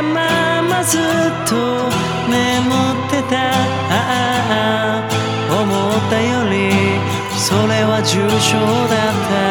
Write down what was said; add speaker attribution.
Speaker 1: たままずっと眠ってた。思ったよりそれは重症だった。